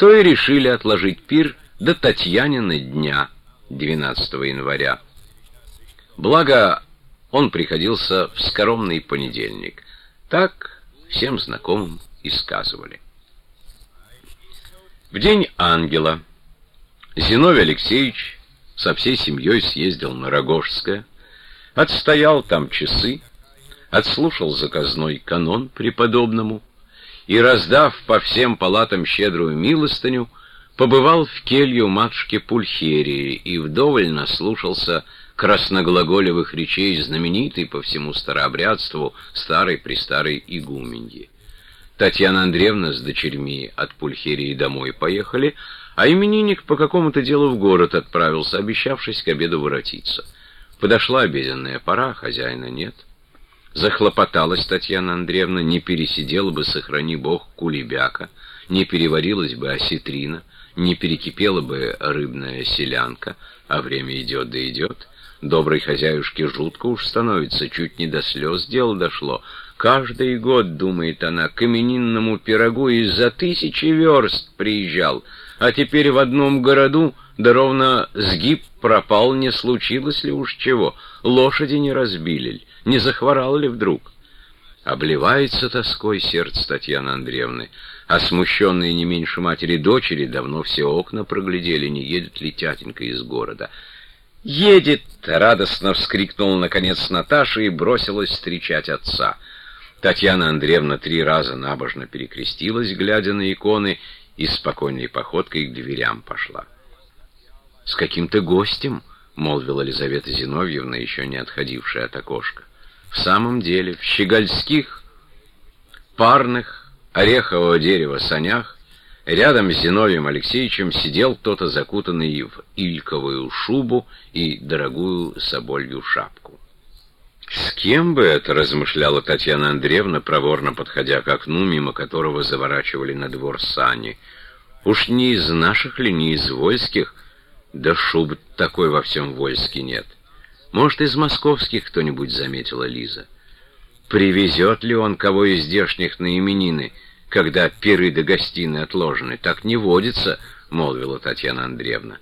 то и решили отложить пир до Татьянина дня, 12 января. Благо, он приходился в скоромный понедельник. Так всем знакомым и сказывали. В день ангела Зиновий Алексеевич со всей семьей съездил на Рогожское, отстоял там часы, отслушал заказной канон преподобному и, раздав по всем палатам щедрую милостыню, побывал в келью матушки Пульхерии и вдоволь наслушался красноглаголевых речей знаменитой по всему старообрядству старой-престарой игуменьи. Татьяна Андреевна с дочерьми от Пульхерии домой поехали, а именинник по какому-то делу в город отправился, обещавшись к обеду воротиться. Подошла обеденная пора, хозяина нет. Захлопоталась Татьяна Андреевна, не пересидела бы, сохрани бог, кулебяка, не переварилась бы осетрина, не перекипела бы рыбная селянка, а время идет да идет. Доброй хозяюшке жутко уж становится, чуть не до слез дело дошло. Каждый год, думает она, к именинному пирогу из-за тысячи верст приезжал, а теперь в одном городу, да ровно сгиб пропал, не случилось ли уж чего, лошади не разбили ли, не захворал ли вдруг. Обливается тоской сердце Татьяны Андреевны, а смущенные не меньше матери дочери давно все окна проглядели, не едет ли тятенька из города. «Едет!» — радостно вскрикнула наконец Наташа и бросилась встречать отца — Татьяна Андреевна три раза набожно перекрестилась, глядя на иконы, и спокойной походкой к дверям пошла. — С каким-то гостем, — молвила Елизавета Зиновьевна, еще не отходившая от окошка. В самом деле, в щегольских, парных, орехового дерева санях рядом с Зиновием Алексеевичем сидел кто-то закутанный в ильковую шубу и дорогую соболью шапку. С кем бы это, размышляла Татьяна Андреевна, проворно подходя к окну, мимо которого заворачивали на двор сани. Уж не из наших ли, не из вольских? Да шуб такой во всем Вольске нет. Может, из московских кто-нибудь заметила Лиза. Привезет ли он кого из здешних на именины, когда пиры до гостины отложены? Так не водится, молвила Татьяна Андреевна.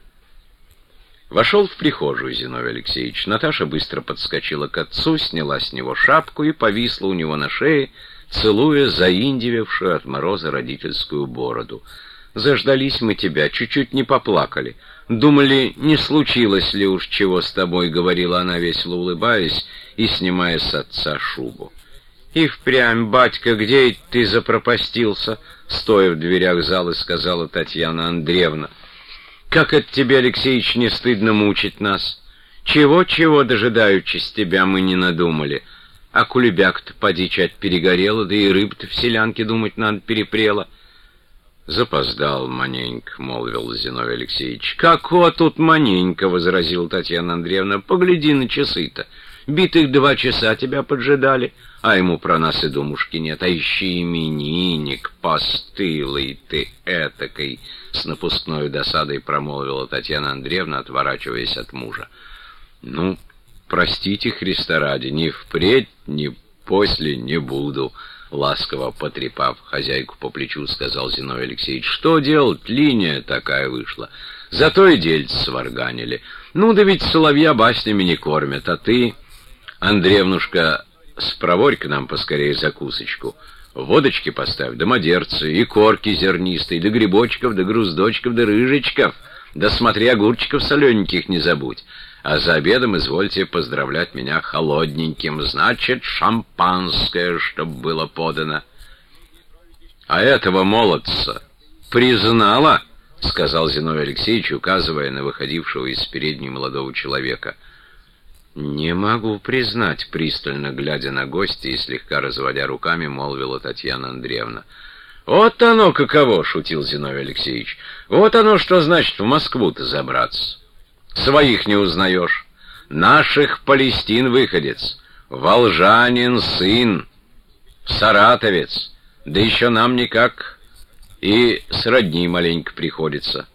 Вошел в прихожую Зиновий Алексеевич. Наташа быстро подскочила к отцу, сняла с него шапку и повисла у него на шее, целуя заиндивевшую от мороза родительскую бороду. «Заждались мы тебя, чуть-чуть не поплакали. Думали, не случилось ли уж чего с тобой», — говорила она, весело улыбаясь и снимая с отца шубу. «И впрямь, батька, где ты запропастился?» — стоя в дверях зала, сказала Татьяна Андреевна. Как от тебя, Алексеич, не стыдно мучить нас? Чего-чего, дожидаючись тебя, мы не надумали. А кулебяк-то, поди, чать, перегорела, да и рыб-то в селянке, думать надо, перепрела. Запоздал маненько, — молвил Зиновий Алексеевич. Како тут маненько, — возразила Татьяна Андреевна. Погляди на часы-то. Битых два часа тебя поджидали, а ему про нас и думушки нет. А ищи именинник, постылый ты этакой, — с напускной досадой промолвила Татьяна Андреевна, отворачиваясь от мужа. Ну, простите, Христа ради, ни впредь, ни после не буду, — ласково потрепав хозяйку по плечу, сказал Зиновий Алексеевич. Что делать, линия такая вышла. Зато и дельцы сварганили. Ну да ведь соловья баснями не кормят, а ты... Андреевнушка, спроворь к нам поскорее закусочку. Водочки поставь, да мадерцы, и корки зернистые, да грибочков, да груздочков, да рыжечков, да смотри огурчиков солененьких не забудь. А за обедом извольте поздравлять меня холодненьким, значит, шампанское, чтоб было подано. А этого молодца признала, — сказал Зиновий Алексеевич, указывая на выходившего из передней молодого человека — «Не могу признать», — пристально глядя на гостя и слегка разводя руками, молвила Татьяна Андреевна. «Вот оно каково!» — шутил Зиновий Алексеевич. «Вот оно что значит в Москву-то забраться. Своих не узнаешь. Наших Палестин выходец, волжанин сын, саратовец, да еще нам никак и сродни маленько приходится».